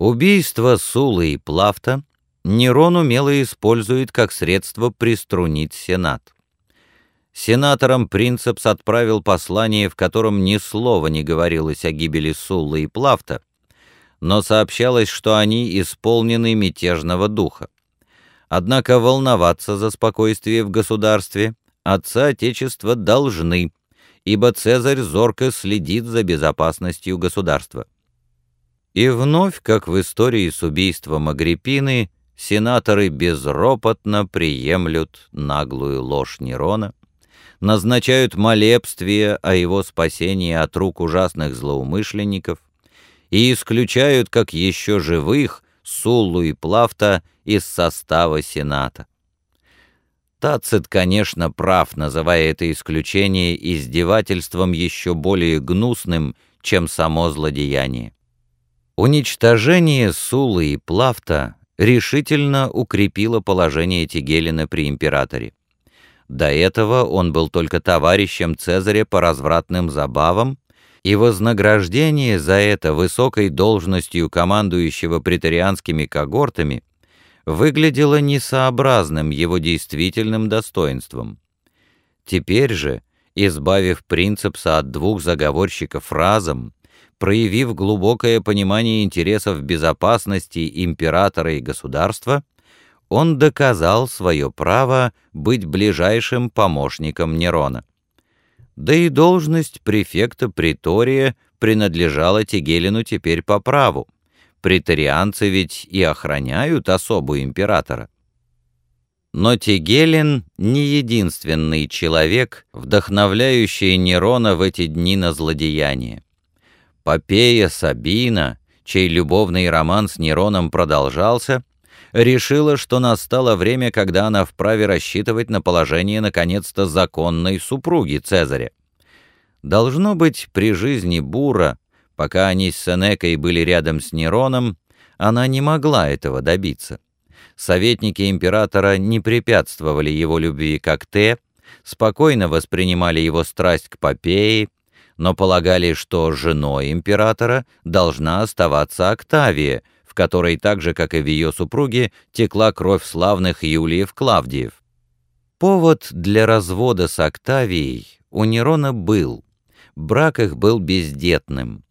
Убийство Сулы и Плафта Нерон умело использует как средство приструнить Сенат. Сенаторам Принцепс отправил послание, в котором ни слова не говорилось о гибели Суллы и Плафта, но сообщалось, что они исполнены мятежного духа. Однако волноваться за спокойствие в государстве отцы Отечества должны, ибо Цезарь зорко следит за безопасностью государства. И вновь, как в истории с убийством Агриппины, сенаторы безропотно приемлют наглую ложь Нерона, назначают молебствие о его спасении от рук ужасных злоумышленников и исключают, как еще живых, Суллу и Плафта из состава Сената. Тацит, конечно, прав, называя это исключение издевательством еще более гнусным, чем само злодеяние. Уничтожение Сулы и Плафта решительно укрепило положение Тигелина при императоре. До этого он был только товарищем Цезаря по развратным забавам, и вознаграждение за это высокой должностью командующего претарианскими когортами выглядело несообразным его действительным достоинством. Теперь же, избавив принципса от двух заговорщиков разом, проявив глубокое понимание интересов безопасности императора и государства, он доказал свое право быть ближайшим помощником Нерона. Да и должность префекта притория принадлежала Тигелину теперь по праву. Притарианцы ведь и охраняют особу императора. Но Тигелин не единственный человек, вдохновляющий Нерона в эти дни на злодеяние. Попея Сабина, чей любовный роман с Нероном продолжался, решила, что настало время, когда она вправе рассчитывать на положение наконец-то законной супруги Цезаря. Должно быть, при жизни Бура, пока они с Сенекой были рядом с Нероном, она не могла этого добиться. Советники императора не препятствовали его любви к Акте, спокойно воспринимали его страсть к Попее, но полагали, что женой императора должна оставаться Октавия, в которой так же, как и в ее супруге, текла кровь славных Юлиев-Клавдиев. Повод для развода с Октавией у Нерона был. Брак их был бездетным.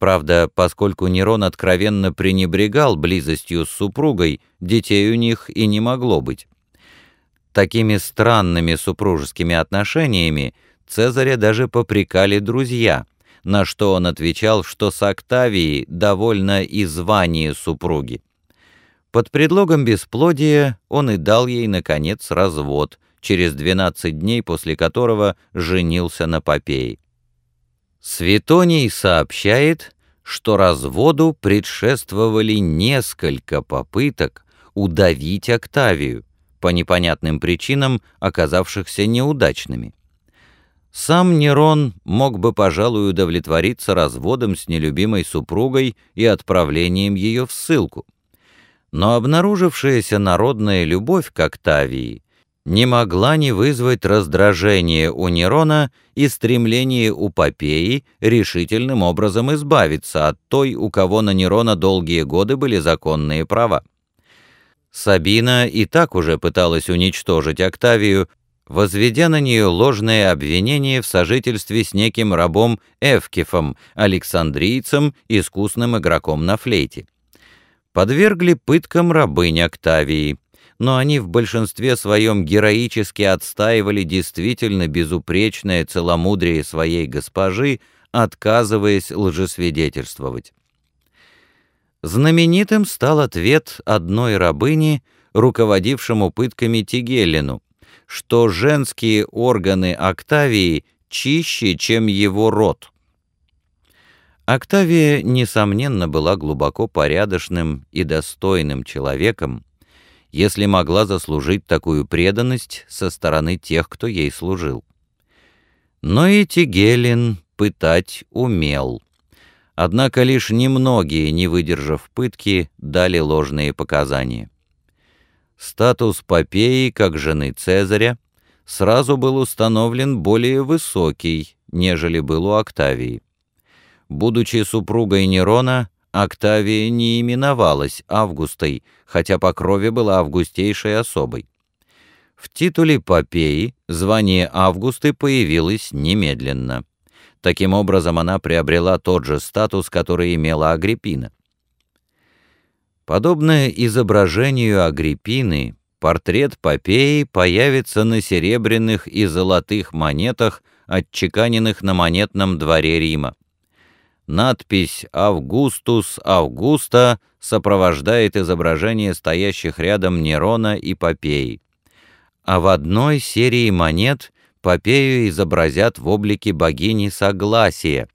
Правда, поскольку Нерон откровенно пренебрегал близостью с супругой, детей у них и не могло быть. Такими странными супружескими отношениями Цезаря даже попрекали друзья, на что он отвечал, что с Октавией довольно и звание супруги. Под предлогом бесплодия он и дал ей, наконец, развод, через 12 дней после которого женился на Попее. Светоний сообщает, что разводу предшествовали несколько попыток удавить Октавию, по непонятным причинам оказавшихся неудачными. Сам Нерон мог бы, пожалуй, удовлетвориться разводом с нелюбимой супругой и отправлением ее в ссылку. Но обнаружившаяся народная любовь к Октавии не могла не вызвать раздражение у Нерона и стремление у Попеи решительным образом избавиться от той, у кого на Нерона долгие годы были законные права. Сабина и так уже пыталась уничтожить Октавию, возведя на нее ложное обвинение в сожительстве с неким рабом Эвкифом, александрийцем, искусным игроком на флейте. Подвергли пыткам рабынь Октавии, но они в большинстве своем героически отстаивали действительно безупречное целомудрие своей госпожи, отказываясь лжесвидетельствовать. Знаменитым стал ответ одной рабыни, руководившему пытками Тигелину, что женские органы Октавии чище, чем его род. Октавия, несомненно, была глубоко порядочным и достойным человеком, если могла заслужить такую преданность со стороны тех, кто ей служил. Но и Тигелин пытать умел. Однако лишь немногие, не выдержав пытки, дали ложные показания. Статус Попеи, как жены Цезаря, сразу был установлен более высокий, нежели был у Октавии. Будучи супругой Нерона, Октавия не именовалась Августой, хотя по крови была августейшей особой. В титуле Попеи звание Августы появилось немедленно. Таким образом, она приобрела тот же статус, который имела Агриппина. Подобное изображению Агриппины, портрет Попеи появится на серебряных и золотых монетах, отчеканенных на монетном дворе Рима. Надпись «Августус Августа» сопровождает изображение стоящих рядом Нерона и Попеи. А в одной серии монет Попею изобразят в облике богини Согласия,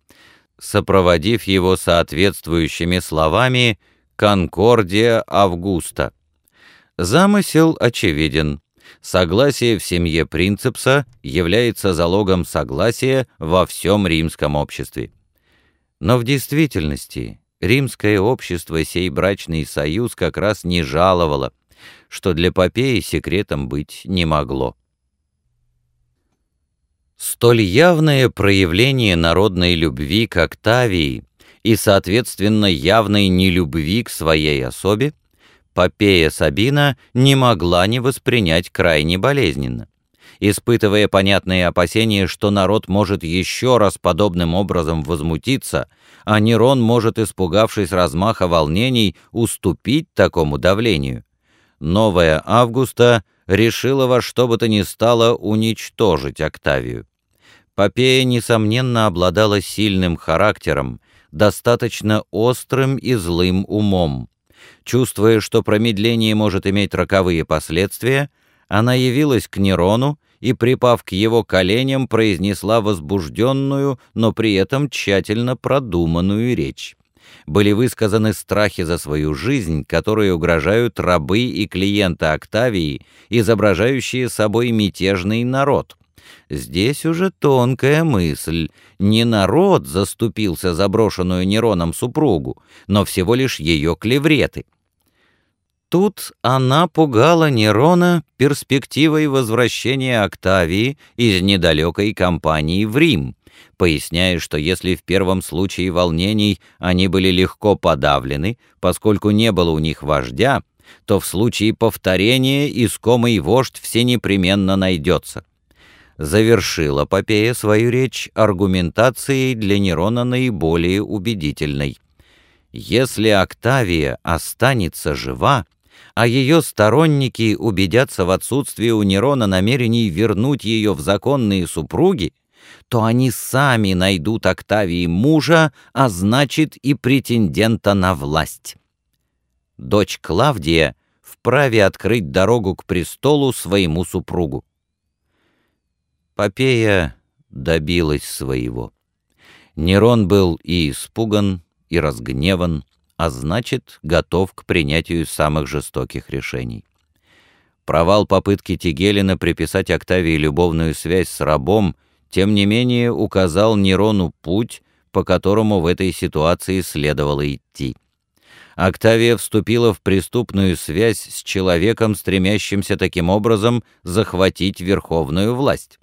сопроводив его соответствующими словами «Конкордия Августа». Замысел очевиден. Согласие в семье принцепса является залогом согласия во всем римском обществе. Но в действительности римское общество сей брачный союз как раз не жаловало, что для Попеи секретом быть не могло. Столь явное проявление народной любви к Октавии и, соответственно, явной нелюбви к своей особе Попея Сабина не могла не воспринять крайне болезненно. Испытывая понятные опасения, что народ может еще раз подобным образом возмутиться, а Нерон может, испугавшись размаха волнений, уступить такому давлению, новая Августа решила во что бы то ни стало уничтожить Октавию. Попея, несомненно, обладала сильным характером, достаточно острым и злым умом. Чувствуя, что промедление может иметь роковые последствия, она явилась к Нерону и, припав к его коленям, произнесла возбужденную, но при этом тщательно продуманную речь. Были высказаны страхи за свою жизнь, которые угрожают рабы и клиенты Октавии, изображающие собой мятежный народ — Здесь уже тонкая мысль. Не народ заступился за брошенную Нероном супругу, но всего лишь ее клевреты. Тут она пугала Нерона перспективой возвращения Октавии из недалекой кампании в Рим, поясняя, что если в первом случае волнений они были легко подавлены, поскольку не было у них вождя, то в случае повторения искомый вождь все непременно найдется завершила Попея свою речь аргументацией для Нерона наиболее убедительной. Если Октавия останется жива, а ее сторонники убедятся в отсутствии у Нерона намерений вернуть ее в законные супруги, то они сами найдут Октавии мужа, а значит и претендента на власть. Дочь Клавдия вправе открыть дорогу к престолу своему супругу. Попея добилась своего. Нерон был и испуган, и разгневан, а значит, готов к принятию самых жестоких решений. Провал попытки Тигелина приписать Октавии любовную связь с рабом, тем не менее, указал Нерону путь, по которому в этой ситуации следовало идти. Октавия вступила в преступную связь с человеком, стремящимся таким образом захватить верховную власть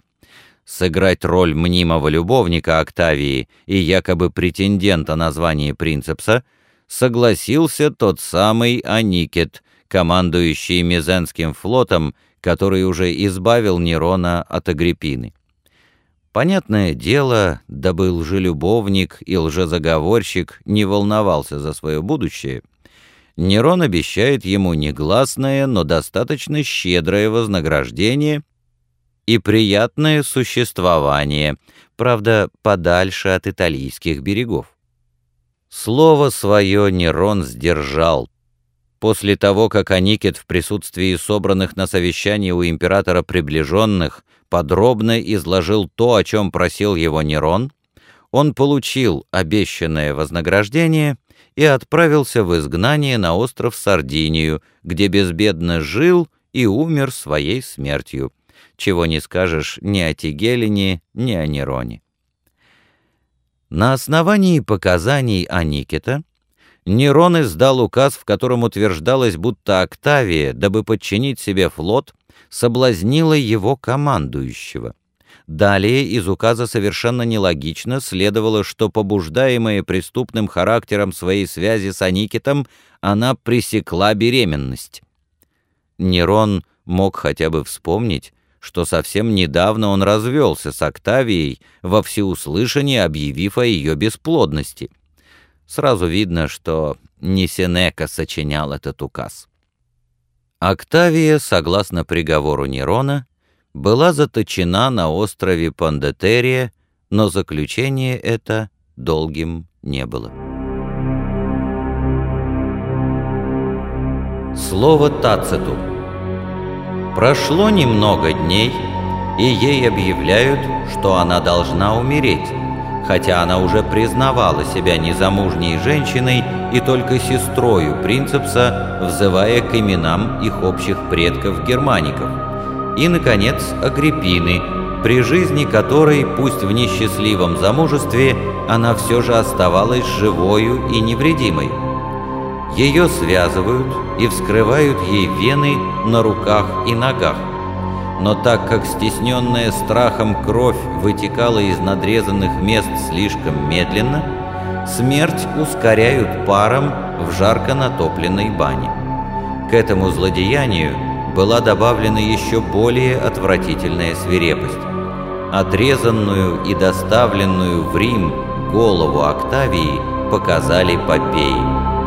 сыграть роль мнимого любовника Октавии и якобы претендента на звание принцепса, согласился тот самый Аникет, командующий Мезенским флотом, который уже избавил Нерона от Агриппины. Понятное дело, дабы лжелюбовник и лжезаговорщик не волновался за свое будущее, Нерон обещает ему негласное, но достаточно щедрое вознаграждение и приятное существование, правда, подальше от итальянских берегов. Слово свое Нерон сдержал. После того, как Аникет в присутствии собранных на совещании у императора приближенных подробно изложил то, о чем просил его Нерон, он получил обещанное вознаграждение и отправился в изгнание на остров Сардинию, где безбедно жил и умер своей смертью чего не скажешь ни о Тигелине, ни о Нероне. На основании показаний Аникета Нерон издал указ, в котором утверждалось, будто Октавия, дабы подчинить себе флот, соблазнила его командующего. Далее из указа совершенно нелогично следовало, что, побуждаемая преступным характером своей связи с Аникитом, она пресекла беременность. Нерон мог хотя бы вспомнить, что совсем недавно он развелся с Октавией, во всеуслышание объявив о ее бесплодности. Сразу видно, что не Сенека сочинял этот указ. Октавия, согласно приговору Нерона, была заточена на острове Пандетерия, но заключение это долгим не было. Слово Тациту. Прошло немного дней, и ей объявляют, что она должна умереть, хотя она уже признавала себя незамужней женщиной и только сестрою принцепса, взывая к именам их общих предков-германиков – и, наконец, Агриппины, при жизни которой, пусть в несчастливом замужестве, она все же оставалась живою и невредимой. Ее связывают и вскрывают ей вены на руках и ногах. Но так как стесненная страхом кровь вытекала из надрезанных мест слишком медленно, смерть ускоряют паром в жарко натопленной бане. К этому злодеянию была добавлена еще более отвратительная свирепость. Отрезанную и доставленную в Рим голову Октавии показали Попеи.